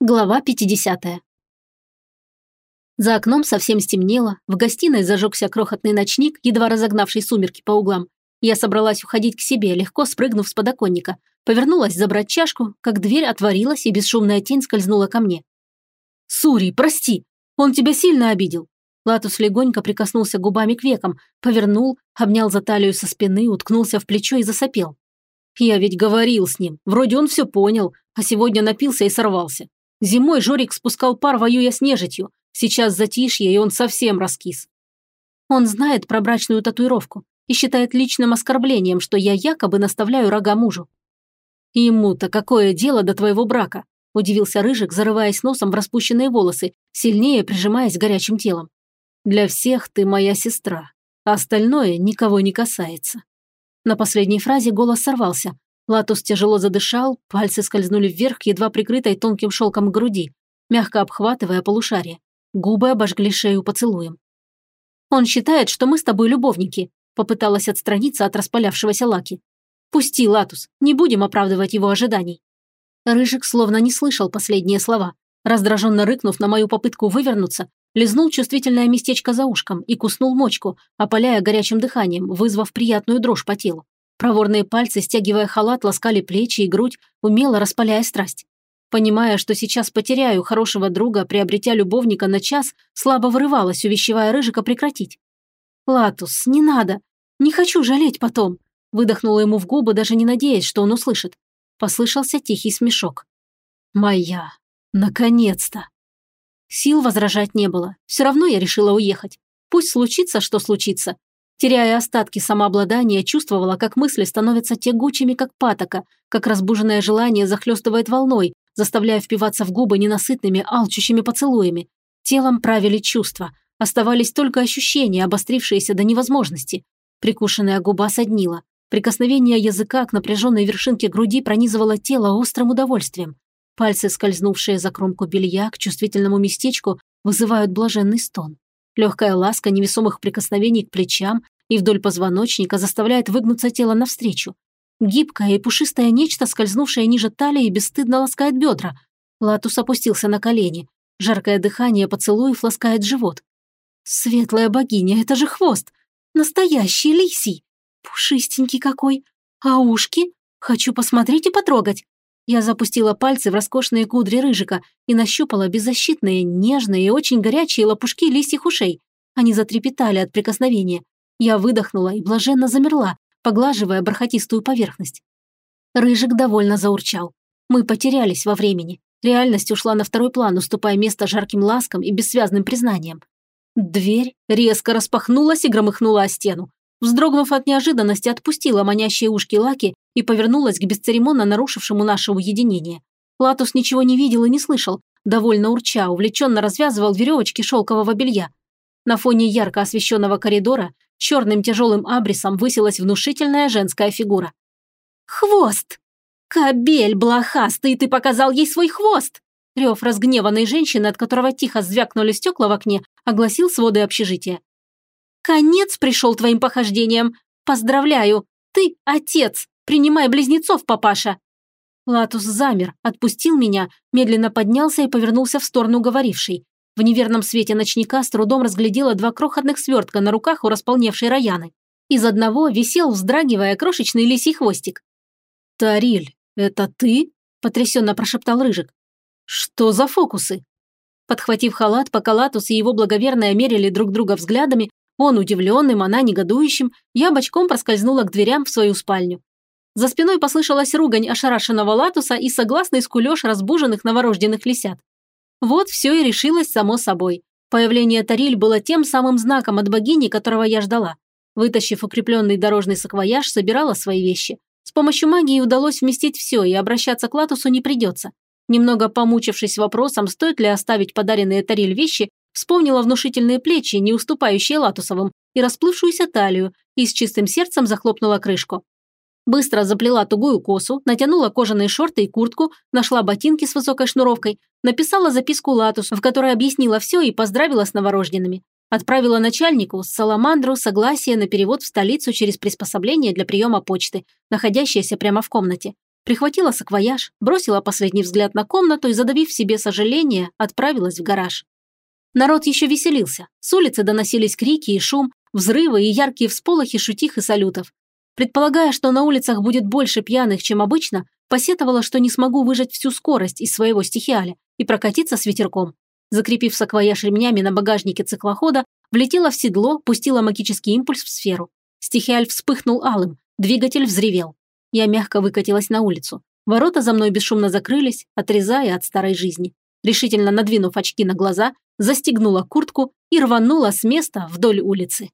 Глава 50. За окном совсем стемнело, в гостиной зажегся крохотный ночник, едва разогнавший сумерки по углам. Я собралась уходить к себе, легко спрыгнув с подоконника. Повернулась забрать чашку, как дверь отворилась, и бесшумная тень скользнула ко мне. «Сури, прости! Он тебя сильно обидел!» Латус легонько прикоснулся губами к векам, повернул, обнял за талию со спины, уткнулся в плечо и засопел. «Я ведь говорил с ним, вроде он все понял, а сегодня напился и сорвался. Зимой Жорик спускал пар, воюя с нежитью. Сейчас затишье, и он совсем раскис. Он знает про брачную татуировку и считает личным оскорблением, что я якобы наставляю рога мужу. «Ему-то какое дело до твоего брака?» – удивился Рыжик, зарываясь носом в распущенные волосы, сильнее прижимаясь горячим телом. «Для всех ты моя сестра, а остальное никого не касается». На последней фразе голос сорвался, Латус тяжело задышал, пальцы скользнули вверх, едва прикрытой тонким шелком груди, мягко обхватывая полушарие. Губы обожгли шею поцелуем. «Он считает, что мы с тобой любовники», попыталась отстраниться от распалявшегося Лаки. «Пусти, Латус, не будем оправдывать его ожиданий». Рыжик словно не слышал последние слова. Раздраженно рыкнув на мою попытку вывернуться, лизнул чувствительное местечко за ушком и куснул мочку, опаляя горячим дыханием, вызвав приятную дрожь по телу. Проворные пальцы, стягивая халат, ласкали плечи и грудь, умело распаляя страсть. Понимая, что сейчас потеряю хорошего друга, приобретя любовника на час, слабо вырывалась, увещевая Рыжика прекратить. «Латус, не надо. Не хочу жалеть потом», выдохнула ему в губы, даже не надеясь, что он услышит. Послышался тихий смешок. «Моя! Наконец-то!» Сил возражать не было. Все равно я решила уехать. Пусть случится, что случится. Теряя остатки самообладания, чувствовала, как мысли становятся тягучими, как патока, как разбуженное желание захлестывает волной, заставляя впиваться в губы ненасытными, алчущими поцелуями. Телом правили чувства. Оставались только ощущения, обострившиеся до невозможности. Прикушенная губа соднила. Прикосновение языка к напряженной вершинке груди пронизывало тело острым удовольствием. Пальцы, скользнувшие за кромку белья к чувствительному местечку, вызывают блаженный стон. Легкая ласка невесомых прикосновений к плечам и вдоль позвоночника заставляет выгнуться тело навстречу. Гибкое и пушистое нечто, скользнувшее ниже талии, бесстыдно ласкает бедра. Латус опустился на колени. Жаркое дыхание поцелуев ласкает живот. Светлая богиня, это же хвост! Настоящий лисий! Пушистенький какой! А ушки? Хочу посмотреть и потрогать. Я запустила пальцы в роскошные кудри рыжика и нащупала беззащитные, нежные и очень горячие лопушки лисьих ушей. Они затрепетали от прикосновения. Я выдохнула и блаженно замерла, поглаживая бархатистую поверхность. Рыжик довольно заурчал. Мы потерялись во времени. Реальность ушла на второй план, уступая место жарким ласкам и бессвязным признаниям. Дверь резко распахнулась и громыхнула о стену. Вздрогнув от неожиданности, отпустила манящие ушки Лаки и повернулась к бесцеремонно нарушившему наше уединение. Латус ничего не видел и не слышал, довольно урча, увлеченно развязывал веревочки шелкового белья. На фоне ярко освещенного коридора черным тяжелым абрисом высилась внушительная женская фигура. «Хвост! Кобель блохастый, ты показал ей свой хвост!» Рев разгневанной женщины, от которого тихо звякнули стекла в окне, огласил своды общежития. «Конец пришел твоим похождениям! Поздравляю! Ты отец! Принимай близнецов, папаша!» Латус замер, отпустил меня, медленно поднялся и повернулся в сторону говорившей. В неверном свете ночника с трудом разглядела два крохотных свертка на руках у располневшей Раяны. Из одного висел, вздрагивая, крошечный лисий хвостик. «Тариль, это ты?» – потрясенно прошептал Рыжик. «Что за фокусы?» Подхватив халат, пока Латус и его благоверная мерили друг друга взглядами, он удивленным, она негодующим, я бочком проскользнула к дверям в свою спальню. За спиной послышалась ругань ошарашенного Латуса и согласный скулёж разбуженных новорожденных лисят. Вот все и решилось само собой. Появление Тариль было тем самым знаком от богини, которого я ждала. Вытащив укрепленный дорожный саквояж, собирала свои вещи. С помощью магии удалось вместить все, и обращаться к Латусу не придется. Немного помучившись вопросом, стоит ли оставить подаренные Тариль вещи, вспомнила внушительные плечи, не уступающие Латусовым, и расплывшуюся талию, и с чистым сердцем захлопнула крышку. Быстро заплела тугую косу, натянула кожаные шорты и куртку, нашла ботинки с высокой шнуровкой, написала записку Латусу, в которой объяснила все и поздравила с новорожденными. Отправила начальнику с Саламандру согласие на перевод в столицу через приспособление для приема почты, находящееся прямо в комнате. прихватила саквояж, бросила последний взгляд на комнату и, задавив себе сожаление, отправилась в гараж. Народ еще веселился. С улицы доносились крики и шум, взрывы и яркие всполохи шутих и салютов. Предполагая, что на улицах будет больше пьяных, чем обычно, посетовала, что не смогу выжать всю скорость из своего стихиаля и прокатиться с ветерком. Закрепив саквояж ремнями на багажнике циклохода, влетела в седло, пустила магический импульс в сферу. Стихиаль вспыхнул алым, двигатель взревел. Я мягко выкатилась на улицу. Ворота за мной бесшумно закрылись, отрезая от старой жизни. Решительно надвинув очки на глаза, застегнула куртку и рванула с места вдоль улицы.